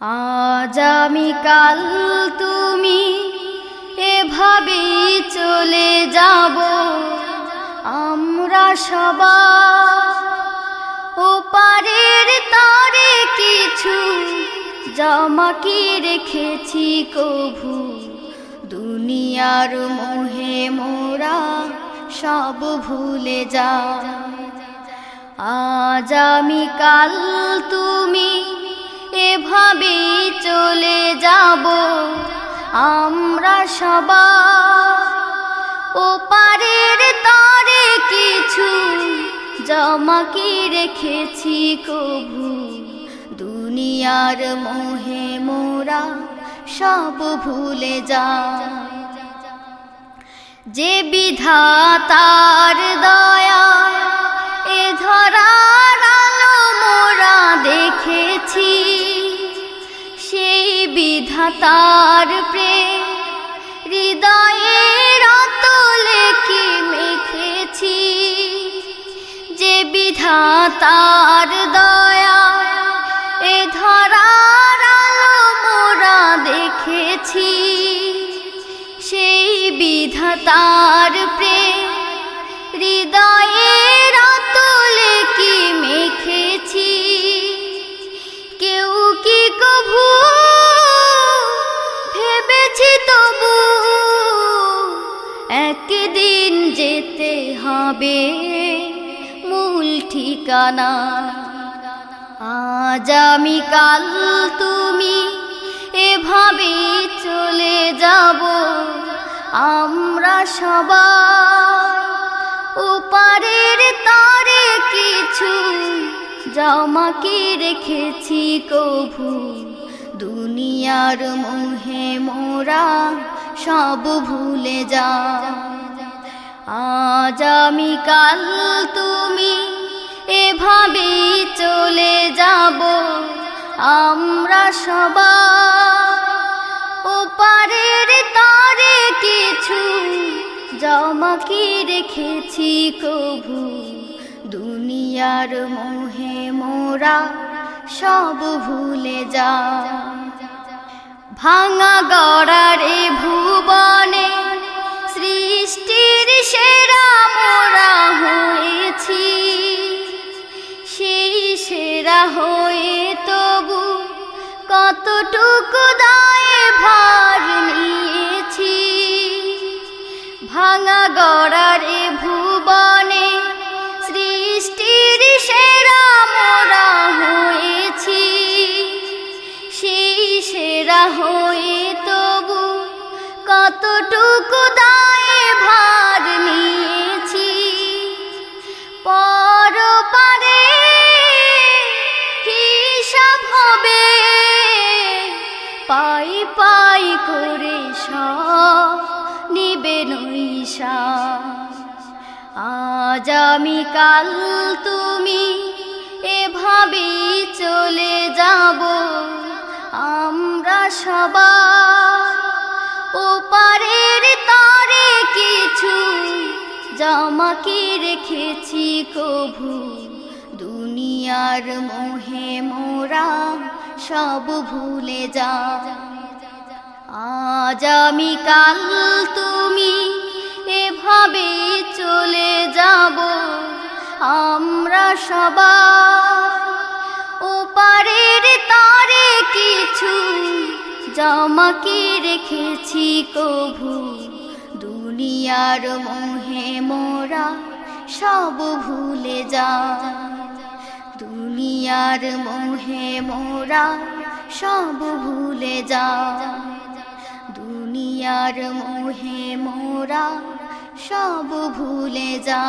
আজ আমি কাল তুমি এভাবেই চলে যাব। আমরা সবাই ও পারের তারে কিছু জমা কি রেখেছি কভু। দুনিয়ার মোহে মোরা সব ভুলে যা আজ আমি কাল তুমি এভাবে চলে যাব। আমরা সবাই ও পারের তারে কিছু জমা কি রেখেছি কভু? দুনিয়ার মোহে মোরা সব ভুলে যা যে বিধাতার দয়া এ ধরার বিধাতার প্রেম হৃদয়ে রতলে কি মেখেছি? যে বিধাতার দয়া, এ ধরার আলো মোরা দেখেছি। সেই বিধাতার প্রেম হৃদয়ে রতলে যেতে হবে মূল ঠিকানা। আজ আমি কাল তুমি এভাবে চলে যাব। আমরা সবাই উপারের তারে কিছু জমা কি রেখেছি কভু। দুনিয়ার মোহে মোরা সব ভুলে যা আজ আমি কাল তুমি এভাবে চলে যাব। আমরা সবাই ওপারের তারে কিছু জমা কি রেখেছি কভু দুনিয়ার মোহে মোরা সব ভুলে যা। ভাঙা গড়ারে ٹو করে সব নিবে নৈশা। আজ আমি কাল তুমি এভাবে চলে যাব। আমরা সবাই ওপারের তারে কিছু জমা কি রেখেছি কভু? দুনিয়ার মোহে মোরা সব ভুলে যা আজ আমি কাল তুমি এভাবে চলে যাব। আমরা সবাই ওপারের তারে কিছু জমা কি রেখেছি কভু। দুনিয়ার মোহে মোরা সব ভুলে যা দুনিয়ার মোহে মোরা সব ভুলে যা দুনিয়ার মোহে মোরা সব ভুলে যা